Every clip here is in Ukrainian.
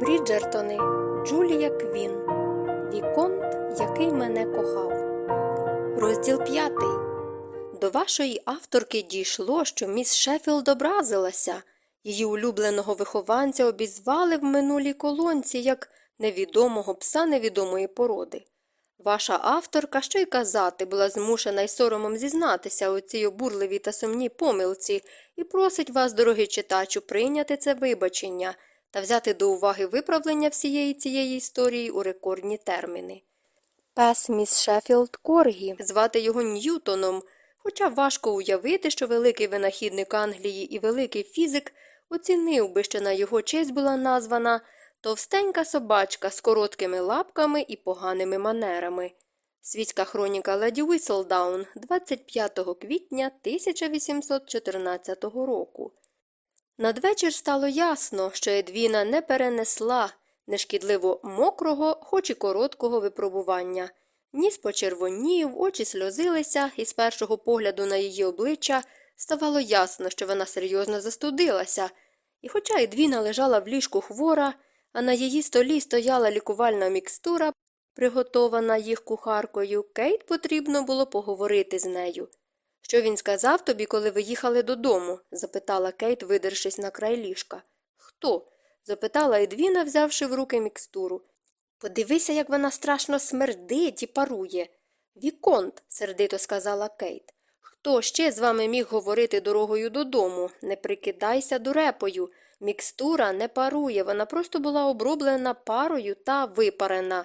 Бріджертони Джулія Квін Віконт, який мене кохав. Розділ п'ятий. До вашої авторки дійшло, що міс Шеффілд образилася. Її улюбленого вихованця обізвали в минулій колонці як невідомого пса невідомої породи. Ваша авторка, що й казати, була змушена із соромом зізнатися у цій обурливій та сумній помилці і просить вас, дорогий читачу, прийняти це вибачення та взяти до уваги виправлення всієї цієї історії у рекордні терміни. Пес міс Шеффілд Коргі, звати його Ньютоном, хоча важко уявити, що великий винахідник Англії і великий фізик оцінив би, що на його честь була названа товстенька собачка з короткими лапками і поганими манерами. Світська хроніка Леді Віселдаун 25 квітня 1814 року. Надвечір стало ясно, що Едвіна не перенесла нешкідливо мокрого, хоч і короткого випробування. Ніс почервонів, очі сльозилися, і з першого погляду на її обличчя ставало ясно, що вона серйозно застудилася. І хоча Едвіна лежала в ліжку хвора, а на її столі стояла лікувальна мікстура, приготована їх кухаркою, Кейт потрібно було поговорити з нею. Що він сказав тобі, коли ви їхали додому? запитала Кейт, видершись на край ліжка. Хто? запитала Едвіна, взявши в руки мікстуру. Подивися, як вона страшно смердить і парує. Віконт, сердито сказала Кейт. Хто ще з вами міг говорити дорогою додому? Не прикидайся дурепою. Мікстура не парує, вона просто була оброблена парою та випарена.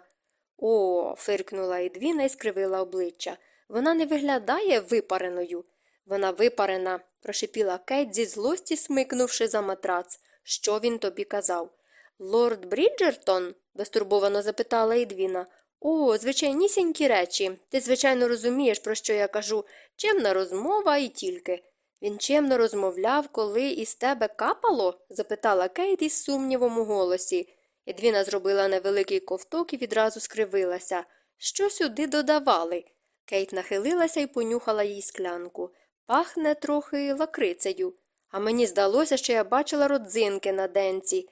О, фиркнула Едвіна і скривила обличчя. Вона не виглядає випареною. Вона випарена, прошипіла Кейт зі злості, смикнувши за матрац. Що він тобі казав? Лорд Бріджертон? безтурботно запитала Едвіна. О, звичайнісінькі речі. Ти, звичайно, розумієш, про що я кажу. Чемна розмова і тільки. Він чемно розмовляв, коли із тебе капало? запитала Кейт із сумнівом у голосі. Едвіна зробила невеликий ковток і відразу скривилася. Що сюди додавали? Кейт нахилилася і понюхала їй склянку. Пахне трохи лакрицею. А мені здалося, що я бачила родзинки на денці.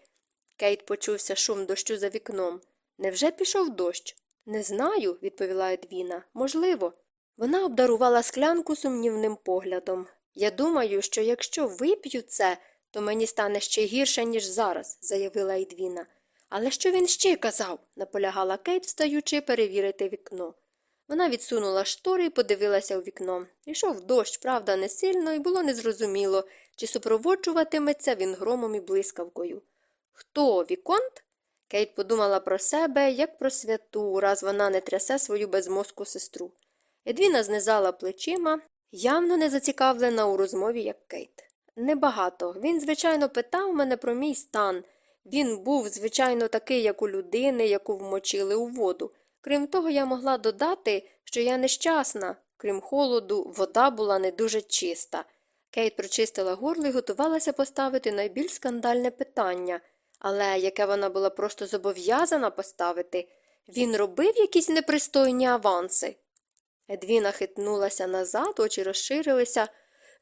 Кейт почувся шум дощу за вікном. Невже пішов дощ? Не знаю, відповіла Едвіна. Можливо. Вона обдарувала склянку сумнівним поглядом. Я думаю, що якщо вип'ю це, то мені стане ще гірше, ніж зараз, заявила Едвіна. Але що він ще казав? наполягала Кейт, встаючи перевірити вікно. Вона відсунула штори і подивилася у вікно. Ішов дощ, правда, не сильно, і було незрозуміло, чи супроводжуватиметься він громом і блискавкою. Хто Віконт? Кейт подумала про себе, як про святу, раз вона не трясе свою безмозку сестру. Едвіна знизала плечима, явно не зацікавлена у розмові, як Кейт. Небагато. Він, звичайно, питав мене про мій стан. Він був, звичайно, такий, як у людини, яку вмочили у воду. Крім того, я могла додати, що я нещасна. Крім холоду, вода була не дуже чиста. Кейт прочистила горло і готувалася поставити найбільш скандальне питання, але яке вона була просто зобов'язана поставити. Він робив якісь непристойні аванси. Едвіна хитнулася назад, очі розширилися.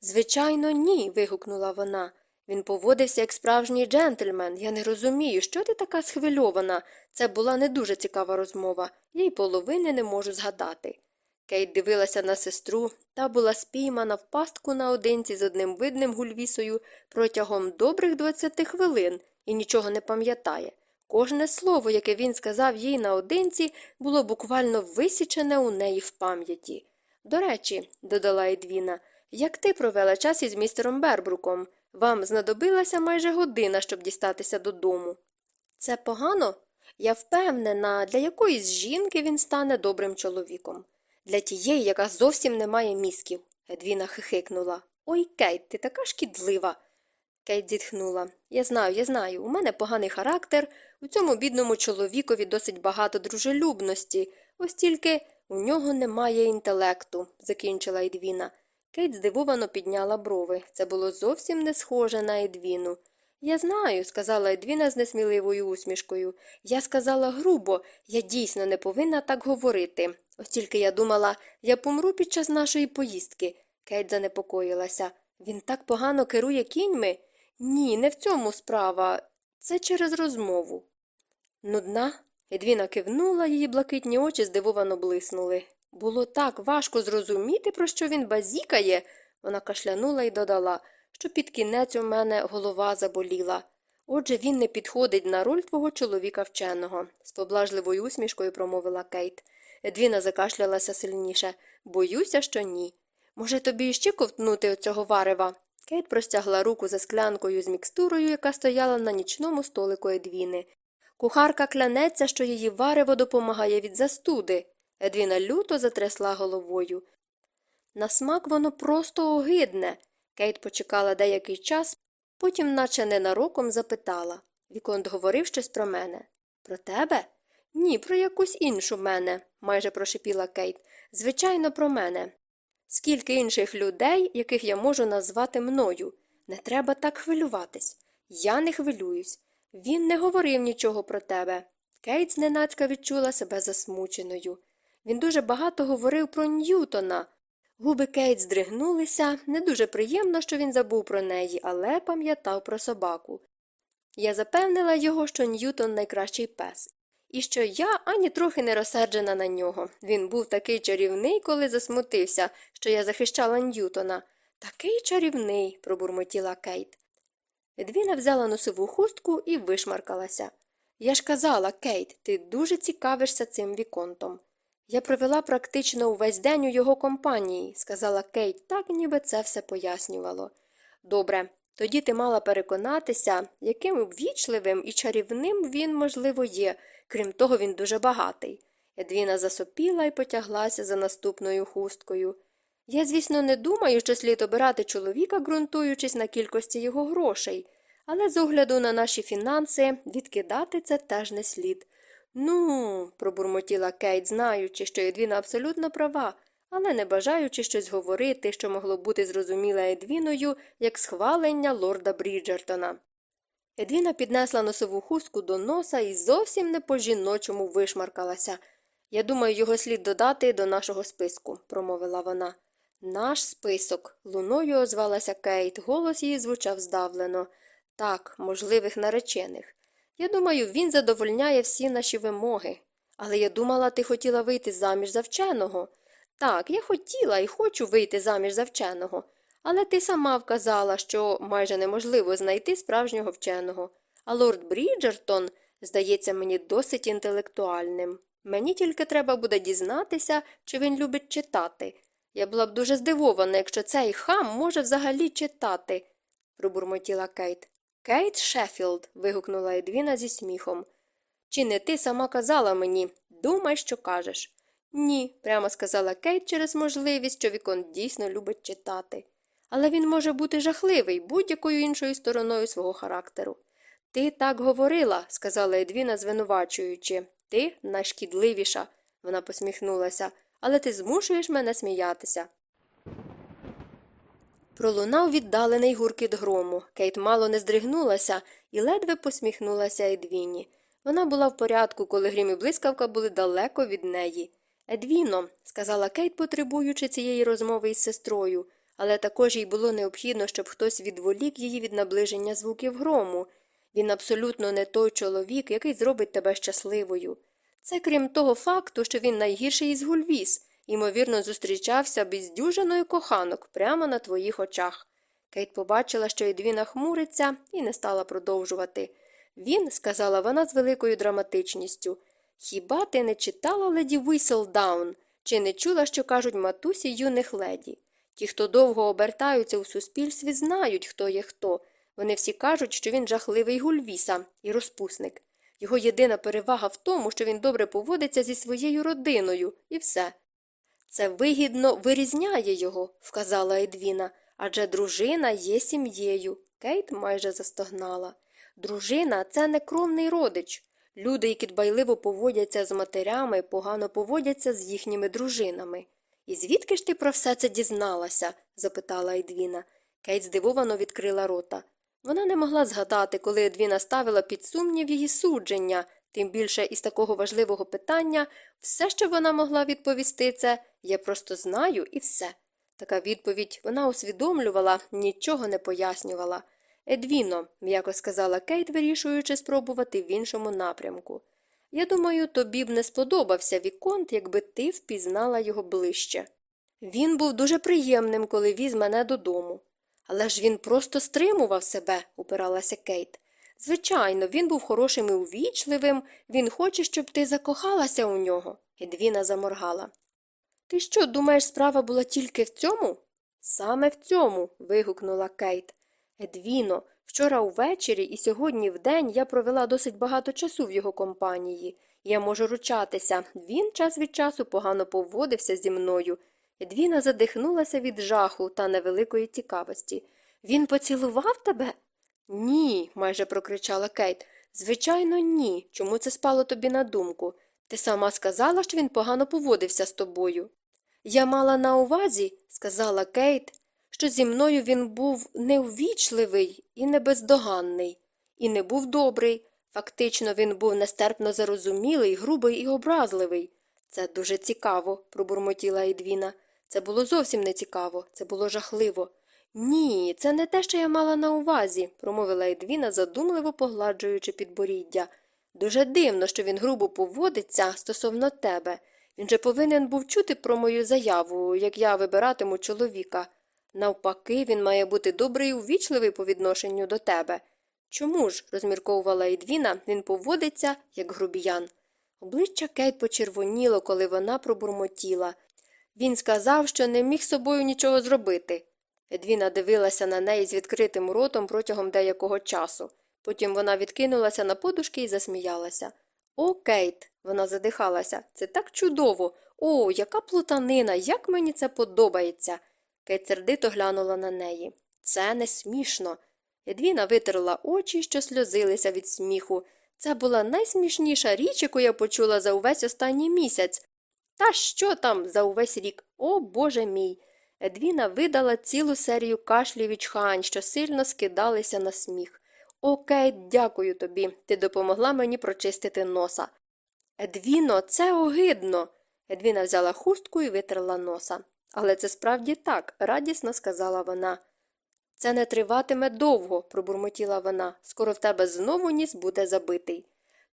Звичайно, ні. вигукнула вона. Він поводився як справжній джентльмен. Я не розумію, що ти така схвильована. Це була не дуже цікава розмова, я й половини не можу згадати. Кейт дивилася на сестру та була спіймана в пастку наодинці з одним видним гульвісою протягом добрих двадцяти хвилин і нічого не пам'ятає. Кожне слово, яке він сказав їй наодинці, було буквально висічене у неї в пам'яті. До речі, додала Едвіна, як ти провела час із містером Бербруком? Вам знадобилася майже година, щоб дістатися додому. Це погано? Я впевнена, для якоїсь жінки він стане добрим чоловіком. Для тієї, яка зовсім не має мізків. Едвіна хихикнула. Ой, Кейт, ти така шкідлива. Кейт зітхнула. Я знаю, я знаю. У мене поганий характер, у цьому бідному чоловікові досить багато дружелюбності, ось тільки у нього немає інтелекту, закінчила Едвіна. Кейт здивовано підняла брови. Це було зовсім не схоже на Едвіну. Я знаю, сказала Едвіна з несміливою усмішкою. Я сказала грубо, я дійсно не повинна так говорити. Ось тільки я думала, я помру під час нашої поїздки. Кейт занепокоїлася. Він так погано керує кіньми? Ні, не в цьому справа. Це через розмову. Нудна? Едвіна кивнула, її блакитні очі здивовано блиснули. Було так важко зрозуміти, про що він базікає. Вона кашлянула і додала, що під кінець у мене голова заболіла. Отже, він не підходить на роль твого чоловіка вченого, з поблажливою усмішкою промовила Кейт. Едвіна закашлялася сильніше. Боюся, що ні. Може, тобі іще ковтнути оцього варева? Кейт простягла руку за склянкою з мікстурою, яка стояла на нічному столику Едвіни. Кухарка клянеться, що її варево допомагає від застуди. Едвіна люто затрясла головою. На смак воно просто огидне. Кейт почекала деякий час, потім, наче ненароком, запитала Віконт говорив щось про мене. Про тебе? Ні, про якусь іншу мене, майже прошипіла Кейт. Звичайно, про мене. Скільки інших людей, яких я можу назвати мною. Не треба так хвилюватись. Я не хвилююсь. Він не говорив нічого про тебе. Кейт зненацька відчула себе засмученою. Він дуже багато говорив про Ньютона. Губи Кейт здригнулися, не дуже приємно, що він забув про неї, але пам'ятав про собаку. Я запевнила його, що Ньютон найкращий пес, і що я ані трохи не розсерджена на нього. Він був такий чарівний, коли засмутився, що я захищала Ньютона. Такий чарівний, пробурмотіла Кейт. Едвіна взяла носову хустку і вишмаркалася. Я ж казала, Кейт, ти дуже цікавишся цим віконтом. Я провела практично увесь день у його компанії, сказала Кейт, так ніби це все пояснювало. Добре, тоді ти мала переконатися, яким ввічливим і чарівним він, можливо, є, крім того, він дуже багатий. Едвіна засопіла і потяглася за наступною хусткою. Я, звісно, не думаю, що слід обирати чоловіка, ґрунтуючись на кількості його грошей, але з огляду на наші фінанси відкидати це теж не слід. Ну, пробурмотіла Кейт, знаючи, що Едвіна абсолютно права, але не бажаючи щось говорити, що могло бути зрозуміле Едвіною, як схвалення лорда Бріджертона. Едвіна піднесла носову хустку до носа і зовсім не по жіночому вишмаркалася. Я думаю, його слід додати до нашого списку, промовила вона. Наш список. луною озвалася Кейт, голос її звучав здавлено. Так, можливих наречених. Я думаю, він задовольняє всі наші вимоги. Але я думала, ти хотіла вийти заміж за вченого. Так, я хотіла і хочу вийти заміж за вченого. Але ти сама вказала, що майже неможливо знайти справжнього вченого. А лорд Бріджертон, здається мені досить інтелектуальним. Мені тільки треба буде дізнатися, чи він любить читати. Я була б дуже здивована, якщо цей хам може взагалі читати, пробурмотіла Кейт. Кейт Шеффілд. вигукнула Едвіна зі сміхом. Чи не ти сама казала мені думай, що кажеш. Ні, прямо сказала Кейт через можливість, що Вікон дійсно любить читати. Але він може бути жахливий будь-якою іншою стороною свого характеру. Ти так говорила, сказала Едвіна, звинувачуючи. Ти найшкідливіша, вона посміхнулася, але ти змушуєш мене сміятися. Пролунав віддалений гуркіт грому. Кейт мало не здригнулася і ледве посміхнулася Едвіні. Вона була в порядку, коли грім і блискавка були далеко від неї. Едвіно, сказала Кейт, потребуючи цієї розмови із сестрою, але також їй було необхідно, щоб хтось відволік її від наближення звуків грому. Він абсолютно не той чоловік, який зробить тебе щасливою. Це крім того факту, що він найгірший із гульвіз, ймовірно, зустрічався бездюжиною коханок прямо на твоїх очах. Кейт побачила, що Едвіна хмуриться, і не стала продовжувати. Він, сказала вона з великою драматичністю, хіба ти не читала леді Віселдаун? Чи не чула, що кажуть матусі юних леді? Ті, хто довго обертаються у суспільстві, знають, хто є хто. Вони всі кажуть, що він жахливий гульвіса і розпусник. Його єдина перевага в тому, що він добре поводиться зі своєю родиною, і все. Це вигідно вирізняє його, вказала Едвіна, адже дружина є сім'єю. Кейт майже застогнала. Дружина це не кровний родич. Люди, які дбайливо поводяться з матерями, погано поводяться з їхніми дружинами. І звідки ж ти про все це дізналася? запитала Едвіна. Кейт здивовано відкрила рота. Вона не могла згадати, коли Едвіна ставила під сумнів її судження, тим більше із такого важливого питання все, що вона могла відповісти, це я просто знаю і все. Така відповідь вона усвідомлювала, нічого не пояснювала. Едвіно, м'яко сказала Кейт, вирішуючи спробувати в іншому напрямку. Я думаю, тобі б не сподобався Віконт, якби ти впізнала його ближче. Він був дуже приємним, коли віз мене додому. Але ж він просто стримував себе, упиралася Кейт. Звичайно, він був хорошим і увічливим, він хоче, щоб ти закохалася у нього. Едвіна заморгала. Ти що, думаєш, справа була тільки в цьому? Саме в цьому. вигукнула Кейт. Едвіно, вчора увечері і сьогодні вдень я провела досить багато часу в його компанії. Я можу ручатися, він час від часу погано поводився зі мною. Едвіна задихнулася від жаху та невеликої цікавості. Він поцілував тебе? Ні, майже прокричала Кейт. Звичайно, ні. Чому це спало тобі на думку? Ти сама сказала, що він погано поводився з тобою. Я мала на увазі, сказала Кейт, що зі мною він був неввічливий і небездоганний, і не був добрий. Фактично, він був нестерпно зарозумілий, грубий і образливий. Це дуже цікаво, пробурмотіла Едвіна. Це було зовсім не цікаво, це було жахливо. Ні, це не те, що я мала на увазі, промовила Едвіна, задумливо погладжуючи підборіддя. Дуже дивно, що він грубо поводиться стосовно тебе. Він же повинен був чути про мою заяву, як я вибиратиму чоловіка. Навпаки, він має бути добрий і увічливий по відношенню до тебе. Чому ж, розмірковувала Едвіна, він поводиться, як грубіян. Обличчя Кейт почервоніло, коли вона пробурмотіла. Він сказав, що не міг собою нічого зробити. Едвіна дивилася на неї з відкритим ротом протягом деякого часу. Потім вона відкинулася на подушки і засміялася. О, Кейт, вона задихалася. Це так чудово. О, яка плутанина, як мені це подобається. Кейт сердито глянула на неї. Це не смішно. Едвіна витерла очі, що сльозилися від сміху. Це була найсмішніша річ, яку я почула за увесь останній місяць. Та що там за увесь рік? О, Боже мій. Едвіна видала цілу серію кашлів і чхань, що сильно скидалися на сміх. Окей, дякую тобі. Ти допомогла мені прочистити носа. Едвіно, це огидно. Едвіна взяла хустку і витерла носа. Але це справді так, радісно сказала вона. Це не триватиме довго, пробурмотіла вона. Скоро в тебе знову ніс буде забитий.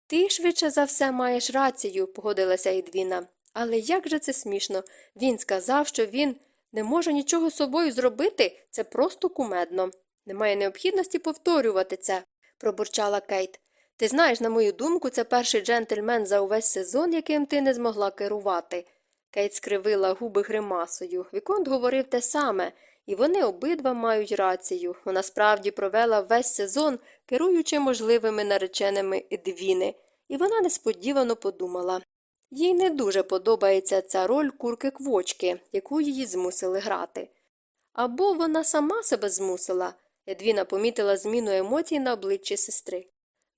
Ти швидше за все маєш рацію, погодилася Едвіна. Але як же це смішно? Він сказав, що він не може нічого собою зробити, це просто кумедно. Немає необхідності повторювати це, пробурчала Кейт. Ти знаєш, на мою думку, це перший джентльмен за увесь сезон, яким ти не змогла керувати. Кейт скривила губи гримасою. Віконт говорив те саме, і вони обидва мають рацію. Вона справді провела весь сезон, керуючи можливими нареченими Едвіни, і вона несподівано подумала їй не дуже подобається ця роль курки квочки, яку її змусили грати. Або вона сама себе змусила. Едвіна помітила зміну емоцій на обличчі сестри.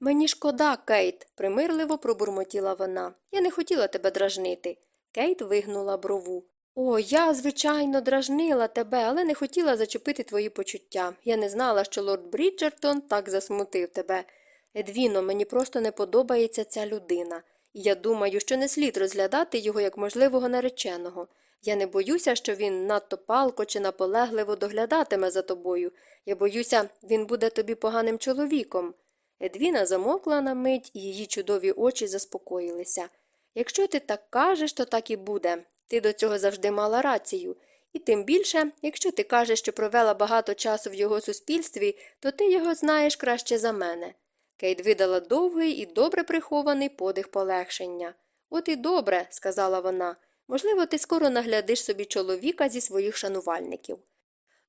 Мені шкода, Кейт, примирливо пробурмотіла вона. Я не хотіла тебе дражнити. Кейт вигнула брову. О, я, звичайно, дражнила тебе, але не хотіла зачепити твої почуття. Я не знала, що лорд Бріджертон так засмутив тебе. Едвіно, мені просто не подобається ця людина. І я думаю, що не слід розглядати його як можливого нареченого. Я не боюся, що він надто палко чи наполегливо доглядатиме за тобою. Я боюся, він буде тобі поганим чоловіком. Едвіна замокла на мить, і її чудові очі заспокоїлися. Якщо ти так кажеш, то так і буде. Ти до цього завжди мала рацію. І тим більше, якщо ти кажеш, що провела багато часу в його суспільстві, то ти його знаєш краще за мене. Кейт видала довгий і добре прихований подих полегшення. От і добре, сказала вона. Можливо, ти скоро наглядиш собі чоловіка зі своїх шанувальників.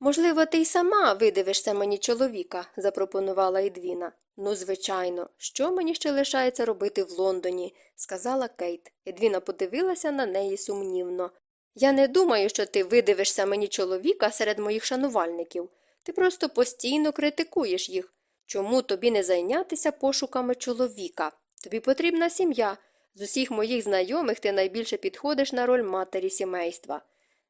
Можливо, ти й сама видивишся мені чоловіка, запропонувала Едвіна. Ну, звичайно, що мені ще лишається робити в Лондоні, сказала Кейт. Едвіна подивилася на неї сумнівно. Я не думаю, що ти видивишся мені чоловіка серед моїх шанувальників. Ти просто постійно критикуєш їх. Чому тобі не зайнятися пошуками чоловіка? Тобі потрібна сім'я. З усіх моїх знайомих ти найбільше підходиш на роль матері сімейства.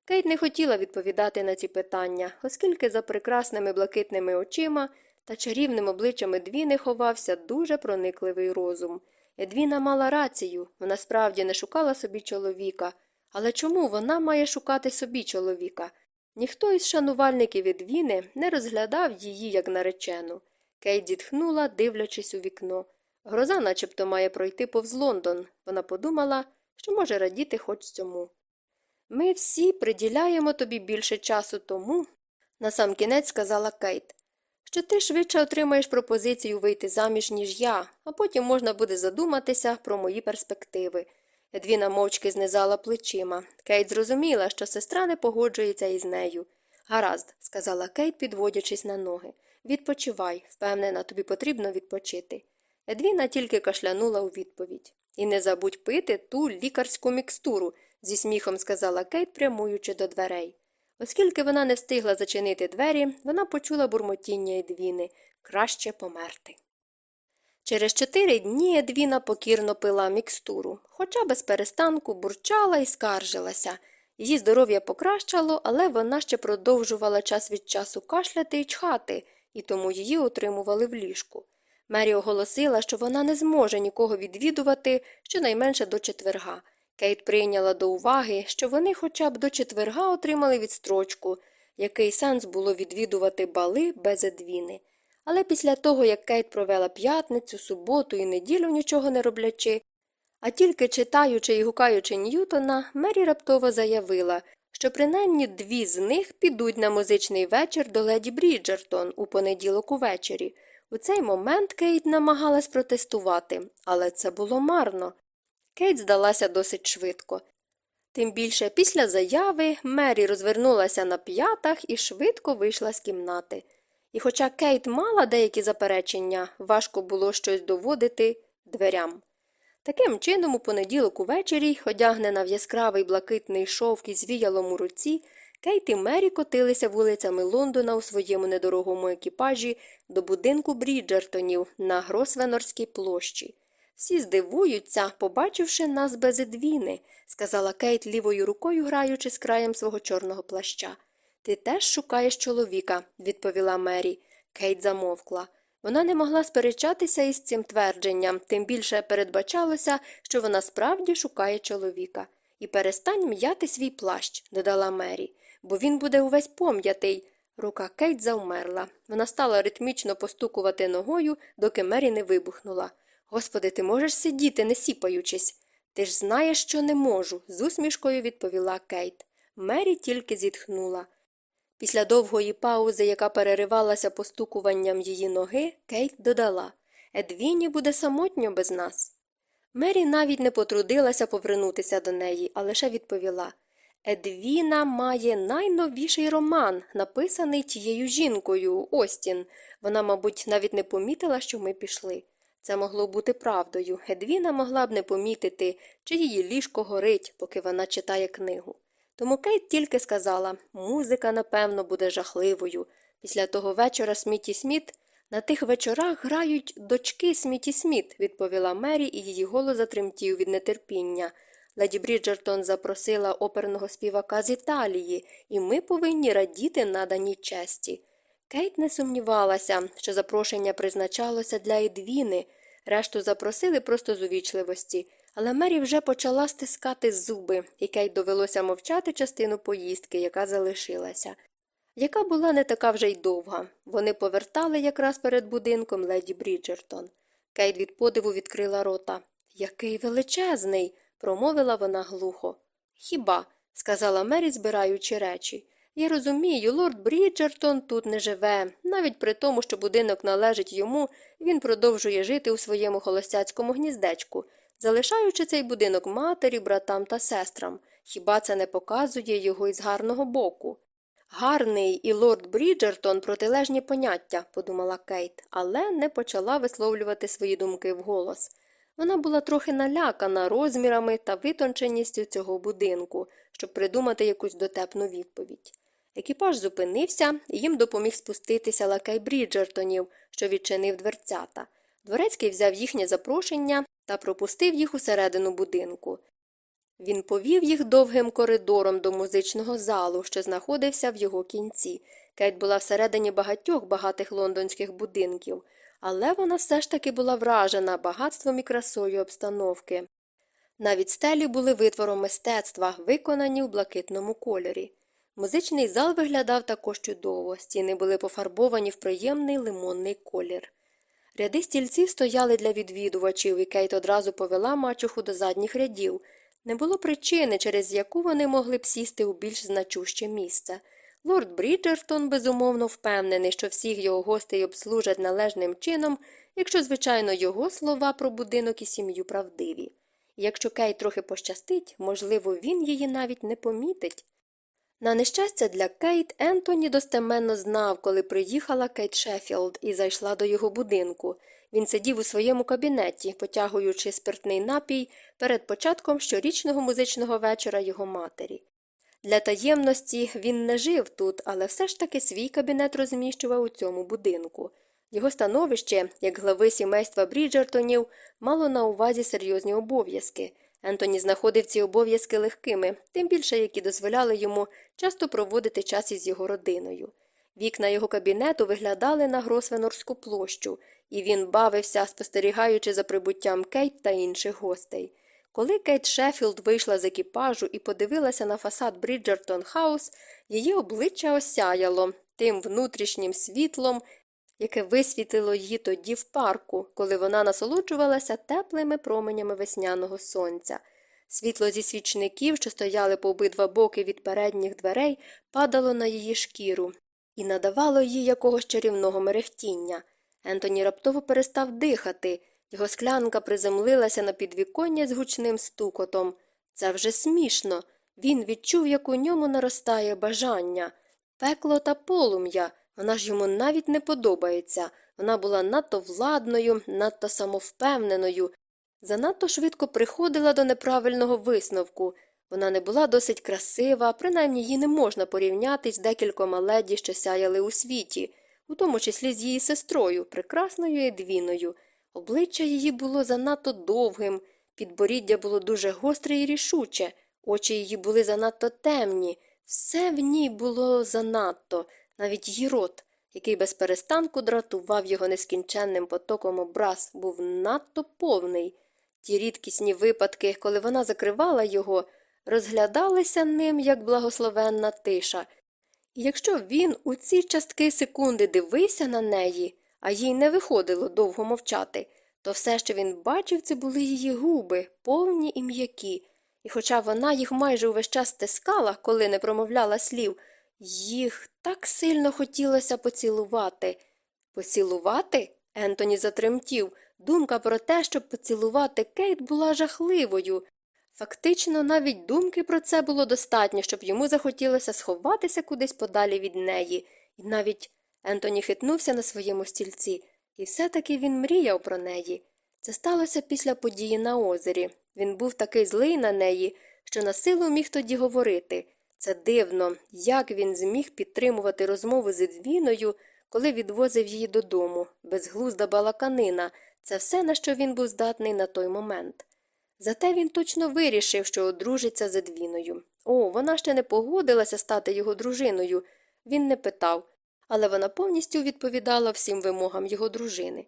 Кейт не хотіла відповідати на ці питання, оскільки за прекрасними блакитними очима та чарівним обличчям Едвіни ховався дуже проникливий розум. Едвіна мала рацію, вона справді не шукала собі чоловіка. Але чому вона має шукати собі чоловіка? Ніхто із шанувальників Едвіни не розглядав її як наречену. Кейт зітхнула, дивлячись у вікно. Гроза начебто має пройти повз Лондон. Вона подумала, що може радіти хоч цьому. Ми всі приділяємо тобі більше часу тому, насамкінець сказала Кейт, що ти швидше отримаєш пропозицію вийти заміж, ніж я, а потім можна буде задуматися про мої перспективи. Едвіна мовчки знизала плечима. Кейт зрозуміла, що сестра не погоджується із нею. Гаразд, сказала Кейт, підводячись на ноги. Відпочивай, впевнена, тобі потрібно відпочити. Едвіна тільки кашлянула у відповідь. І не забудь пити ту лікарську мікстуру, зі сміхом сказала Кейт, прямуючи до дверей. Оскільки вона не встигла зачинити двері, вона почула бурмотіння Едвіни краще померти. Через чотири дні Едвіна покірно пила мікстуру, хоча без перестанку бурчала і скаржилася. Її здоров'я покращало, але вона ще продовжувала час від часу кашляти і чхати, і тому її утримували в ліжку. Мері оголосила, що вона не зможе нікого відвідувати щонайменше до четверга. Кейт прийняла до уваги, що вони хоча б до четверга отримали відстрочку, який сенс було відвідувати бали без Едвіни. Але після того, як Кейт провела п'ятницю, суботу і неділю нічого не роблячи, а тільки читаючи і гукаючи Ньютона, Мері раптово заявила, що принаймні дві з них підуть на музичний вечір до леді Бріджертон у понеділок увечері. У цей момент Кейт намагалась протестувати, але це було марно. Кейт здалася досить швидко. Тим більше після заяви Мері розвернулася на п'ятах і швидко вийшла з кімнати. І хоча Кейт мала деякі заперечення, важко було щось доводити дверям. Таким чином, у понеділок увечері, одягнена в яскравий блакитний шовк із віялом у руці, Кейт і Мері котилися вулицями Лондона у своєму недорогому екіпажі до будинку Бріджертонів на Гросвенорській площі. Всі здивуються, побачивши нас без Едвіни, сказала Кейт лівою рукою, граючи з краєм свого чорного плаща. Ти теж шукаєш чоловіка, відповіла Мері. Кейт замовкла. Вона не могла сперечатися із цим твердженням, тим більше передбачалося, що вона справді шукає чоловіка. І перестань м'яти свій плащ, додала Мері, бо він буде увесь пом'ятий. Рука Кейт завмерла. Вона стала ритмічно постукувати ногою, доки Мері не вибухнула. Господи, ти можеш сидіти, не сіпаючись. Ти ж знаєш, що не можу, з усмішкою відповіла Кейт. Мері тільки зітхнула. Після довгої паузи, яка переривалася постукуванням її ноги, Кейт додала Едвіні буде самотньо без нас. Мері навіть не потрудилася повернутися до неї, а лише відповіла Едвіна має найновіший роман, написаний тією жінкою, Остін. Вона, мабуть, навіть не помітила, що ми пішли. Це могло бути правдою. Едвіна могла б не помітити, чи її ліжко горить, поки вона читає книгу. Тому Кейт тільки сказала музика, напевно, буде жахливою. Після того вечора Сміті Сміт на тих вечорах грають дочки Сміті Сміт, відповіла Мері, і її голос затремтів від нетерпіння. Леді Бріджертон запросила оперного співака з Італії, і ми повинні радіти наданій честі. Кейт не сумнівалася, що запрошення призначалося для Едвіни, решту запросили просто з увічливості, але Мері вже почала стискати зуби, і Кейт довелося мовчати частину поїздки, яка залишилася. Яка була не така вже й довга. Вони повертали якраз перед будинком леді Бріджертон. Кейт від подиву відкрила рота. Який величезний, промовила вона глухо. Хіба? сказала Мері, збираючи речі. Я розумію, лорд Бріджертон тут не живе. Навіть при тому, що будинок належить йому, він продовжує жити у своєму холостяцькому гніздечку, залишаючи цей будинок матері, братам та сестрам. Хіба це не показує його із гарного боку? Гарний і лорд Бріджертон протилежні поняття, подумала Кейт, але не почала висловлювати свої думки вголос. Вона була трохи налякана розмірами та витонченістю цього будинку, щоб придумати якусь дотепну відповідь. Екіпаж зупинився, і їм допоміг спуститися лакей Бріджертонів, що відчинив дверцята. Дворецький взяв їхнє запрошення та пропустив їх усередину будинку. Він повів їх довгим коридором до музичного залу, що знаходився в його кінці. Кейт була всередині багатьох багатих лондонських будинків, але вона все ж таки була вражена багатством і красою обстановки. Навіть стелі були витвором мистецтва, виконані в блакитному кольорі. Музичний зал виглядав також чудово, стіни були пофарбовані в приємний лимонний колір. Ряди стільців стояли для відвідувачів, і Кейт одразу повела мачуху до задніх рядів. Не було причини, через яку вони могли б сісти у більш значуще місце. Лорд Бріджертон безумовно впевнений, що всіх його гостей обслужать належним чином, якщо, звичайно, його слова про будинок і сім'ю правдиві. Якщо Кейт трохи пощастить, можливо, він її навіть не помітить. На нещастя для Кейт Ентоні достеменно знав, коли приїхала Кейт Шеффілд і зайшла до його будинку. Він сидів у своєму кабінеті, потягуючи спиртний напій перед початком щорічного музичного вечора його матері. Для таємності він не жив тут, але все ж таки свій кабінет розміщував у цьому будинку. Його становище, як глави сімейства Бріджертонів, мало на увазі серйозні обов'язки. Ентоні знаходив ці обов'язки легкими, тим більше які дозволяли йому часто проводити час із його родиною. Вікна його кабінету виглядали на Гросвенорську площу, і він бавився, спостерігаючи за прибуттям Кейт та інших гостей. Коли Кейт Шеффілд вийшла з екіпажу і подивилася на фасад Бріджертон Хаус, її обличчя осяяло тим внутрішнім світлом, яке висвітило її тоді в парку, коли вона насолоджувалася теплими променями весняного сонця. Світло зі свічників, що стояли по обидва боки від передніх дверей, падало на її шкіру і надавало їй якогось чарівного мерехтіння. Ентоні раптово перестав дихати, його склянка приземлилася на підвіконня з гучним стукотом. Це вже смішно. Він відчув, як у ньому наростає бажання. Пекло та полум'я. Вона ж йому навіть не подобається. Вона була надто владною, надто самовпевненою, занадто швидко приходила до неправильного висновку. Вона не була досить красива, принаймні її не можна порівняти з декількома леді, що сяяли у світі, у тому числі з її сестрою, прекрасною Едвіною. Обличчя її було занадто довгим, підборіддя було дуже гостре і рішуче, очі її були занадто темні, все в ній було занадто, навіть її рот, який без перестанку дратував його нескінченним потоком образ, був надто повний. Ті рідкісні випадки, коли вона закривала його, розглядалися ним як благословенна тиша. І якщо він у ці частки секунди дивився на неї, а їй не виходило довго мовчати, то все, що він бачив, це були її губи, повні і м'які, і хоча вона їх майже увесь час стискала, коли не промовляла слів, їх так сильно хотілося поцілувати. Поцілувати? Ентоні затремтів. Думка про те, щоб поцілувати Кейт, була жахливою. Фактично, навіть думки про це було достатньо, щоб йому захотілося сховатися кудись подалі від неї, і навіть Ентоні хитнувся на своєму стільці, і все-таки він мріяв про неї. Це сталося після події на озері. Він був такий злий на неї, що на силу міг тоді говорити. Це дивно, як він зміг підтримувати розмову з Едвіною, коли відвозив її додому, безглузда балаканина, це все, на що він був здатний на той момент. Зате він точно вирішив, що одружиться з Едвіною. О, вона ще не погодилася стати його дружиною. Він не питав, але вона повністю відповідала всім вимогам його дружини.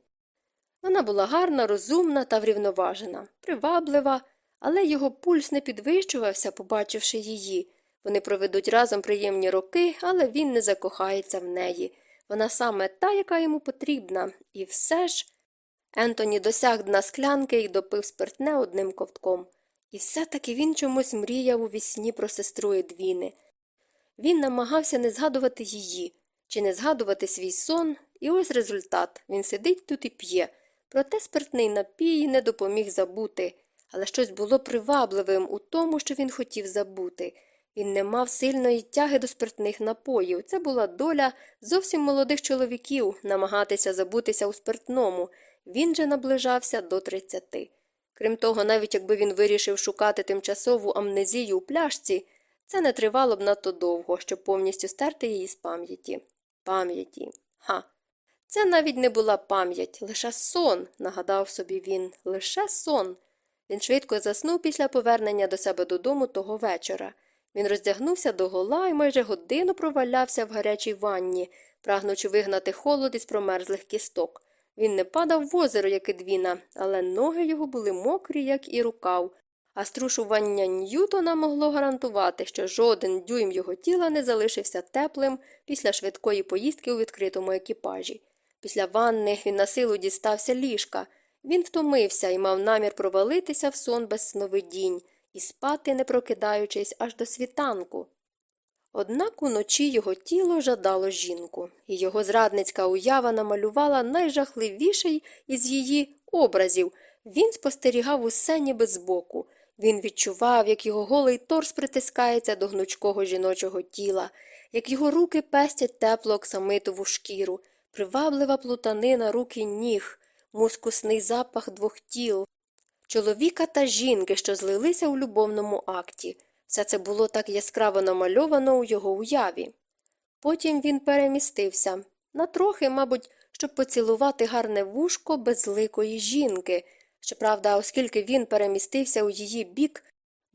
Вона була гарна, розумна та врівноважена, приваблива, але його пульс не підвищувався, побачивши її. Вони проведуть разом приємні роки, але він не закохається в неї. Вона саме та, яка йому потрібна, і все ж. Ентоні досяг дна склянки і допив спиртне одним ковтком. І все-таки він чомусь мріяв у вісні про сестру Едвіни. Він намагався не згадувати її, чи не згадувати свій сон, і ось результат він сидить тут і п'є. Проте спиртний напій не допоміг забути, але щось було привабливим у тому, що він хотів забути. Він не мав сильної тяги до спиртних напоїв. Це була доля зовсім молодих чоловіків намагатися забутися у спиртному. Він же наближався до тридцяти. Крім того, навіть якби він вирішив шукати тимчасову амнезію у пляшці, це не тривало б надто довго, щоб повністю стерти її з пам'яті. Пам'яті. Ха. Це навіть не була пам'ять, лише сон, нагадав собі він, лише сон. Він швидко заснув після повернення до себе додому того вечора. Він роздягнувся догола і майже годину провалявся в гарячій ванні, прагнучи вигнати холод із промерзлих кісток. Він не падав в озеро, як і двіна, але ноги його були мокрі, як і рукав, а струшування Ньютона могло гарантувати, що жоден дюйм його тіла не залишився теплим після швидкої поїздки у відкритому екіпажі. Після ванни він на силу дістався ліжка. Він втомився і мав намір провалитися в сон без сновидінь і спати, не прокидаючись аж до світанку. Однак уночі його тіло жадало жінку, і його зрадницька уява намалювала найжахливіший із її образів. Він спостерігав усе ніби збоку. Він відчував, як його голий торс притискається до гнучкого жіночого тіла, як його руки пестять теплу оксамитову шкіру, приваблива плутанина рук і ніг, мускусний запах двох тіл, чоловіка та жінки, що злилися у любовному акті. Все це було так яскраво намальовано у його уяві. Потім він перемістився на трохи, мабуть, щоб поцілувати гарне вушко безликої жінки. Щоправда, оскільки він перемістився у її бік,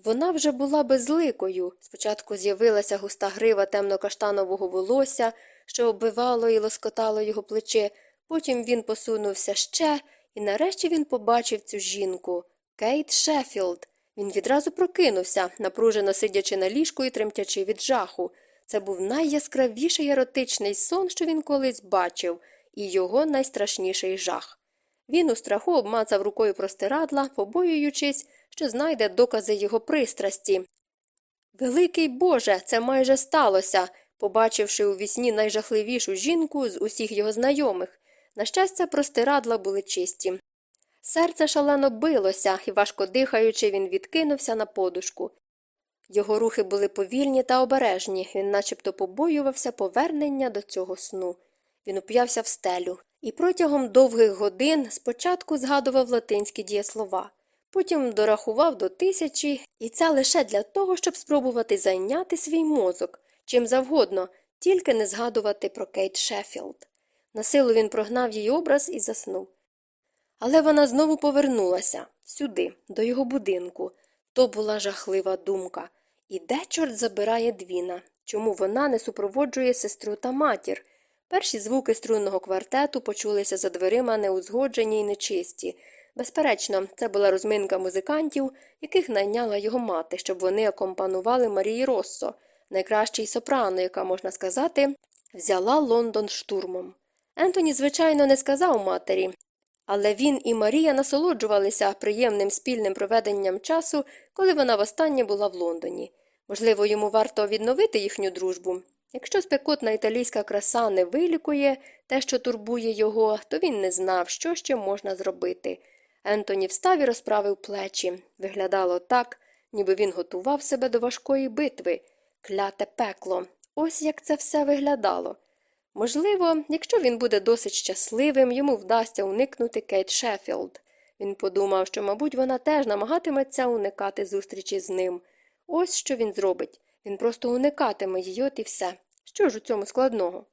вона вже була безликою. Спочатку з'явилася густа грива темно-каштанового волосся, що обвивало і лоскотало його плече, потім він посунувся ще, і нарешті він побачив цю жінку Кейт Шеффілд. Він відразу прокинувся, напружено сидячи на ліжку і тремтячи від жаху. Це був найяскравіший еротичний сон, що він колись бачив, і його найстрашніший жах. Він у страху обмацав рукою простирадла, побоюючись, що знайде докази його пристрасті. Великий Боже, це майже сталося, побачивши у вісні найжахливішу жінку з усіх його знайомих. На щастя, простирадла були чисті. Серце шалено билося, і, важко дихаючи, він відкинувся на подушку. Його рухи були повільні та обережні, він начебто побоювався повернення до цього сну. Він уп'явся в стелю і протягом довгих годин спочатку згадував латинські дієслова, потім дорахував до тисячі, і це лише для того, щоб спробувати зайняти свій мозок чим завгодно, тільки не згадувати про Кейт Шеффілд. Насилу він прогнав її образ і заснув. Але вона знову повернулася сюди, до його будинку. То була жахлива думка. І де чорт забирай Едвіна? Чому вона не супроводжує сестру та матір? Перші звуки струнного квартету почулися за дверима неузгоджені й нечисті. Безперечно, це була розминка музикантів, яких найняла його мати, щоб вони акомпанували Марії Россо, найкращій сопрано, яка, можна сказати, взяла Лондон штурмом. Ентоні, звичайно, не сказав матері, але він і Марія насолоджувалися приємним спільним проведенням часу, коли вона востаннє була в Лондоні. Можливо, йому варто відновити їхню дружбу. Якщо спекотна італійська краса не вилікує те, що турбує його, то він не знав, що ще можна зробити. Ентоні встав і розправив плечі. Виглядало так, ніби він готував себе до важкої битви. Кляте пекло. Ось як це все виглядало. Можливо, якщо він буде досить щасливим, йому вдасться уникнути Кейт Шеффілд. Він подумав, що, мабуть, вона теж намагатиметься уникати зустрічі з ним. Ось що він зробить. Він просто уникатиме її от і все. Що ж у цьому складного?